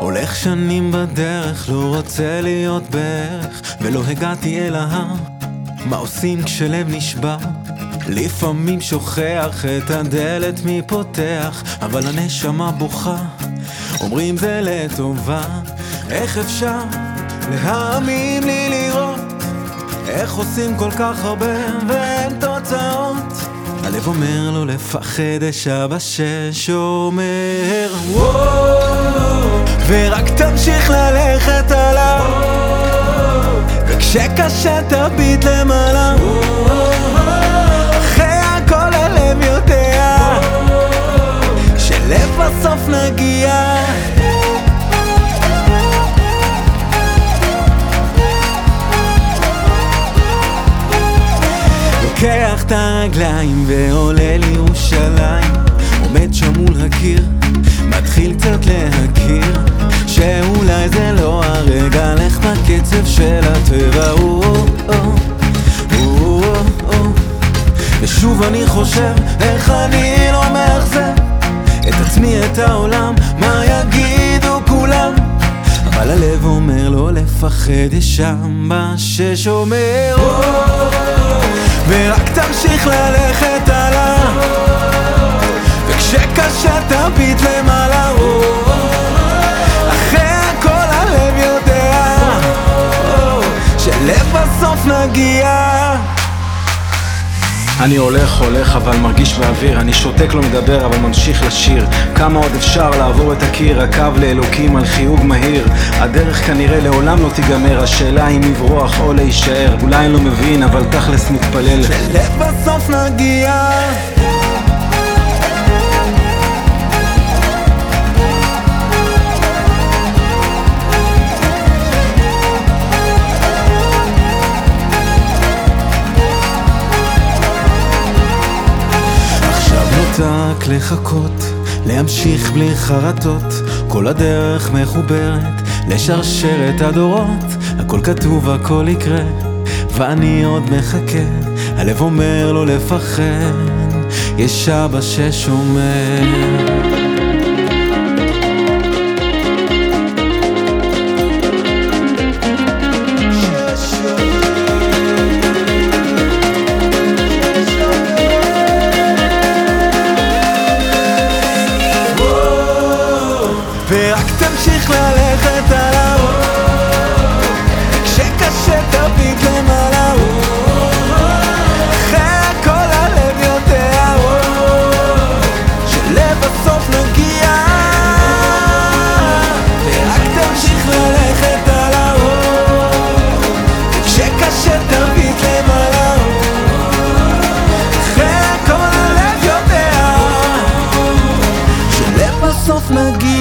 הולך שנים בדרך, לא רוצה להיות בערך, ולא הגעתי אל ההר. מה עושים כשלב נשבר? לפעמים שוכח את הדלת מי פותח, אבל הנשמה בוכה, אומרים זה לטובה. איך אפשר להאמין לי לראות איך עושים כל כך הרבה ואין תוצאות? הלב אומר לו לפחד, יש אבא ששומר וואו ורק תמשיך ללכת עליו. וכשקשה תביט למעלה אחרי הכל הלב יודע שלבסוף נגיע לוקח את הרגליים ועולה לירושלים. עומד שם מול הקיר מתחיל קצת להכיר שאולי זה לא הרגע. לך בקצב של הטבע ושוב אני חושב איך אני לא מאכזב את עצמי, את העולם, מה יגידו כולם? אבל הלב אומר לא לפחד, יש שם מה ששומר ורק תמשיך ללכת עליו וכשקשה תביט למעלה אחרי הכל הלב יודע שלבסוף נגיע אני הולך הולך אבל מרגיש באוויר. אני שותק לא מדבר אבל ממשיך לשיר. כמה עוד אפשר לעבור את הקיר? הקו לאלוקים על חיוג מהיר. הדרך כנראה לעולם לא תיגמר. השאלה אם לברוח או להישאר. אולי אני לא מבין אבל תכלס מתפלל. שלבסוף נגיע נותק לחכות, להמשיך בלי חרטות, כל הדרך מחוברת לשרשרת הדורות, הכל כתוב, הכל יקרה, ואני עוד מחכה, הלב אומר לא לפחד, יש אבא ששומר. ורק תמשיך ללכת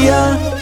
הלב יודע שלבסוף נגיע